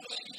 Hallelujah.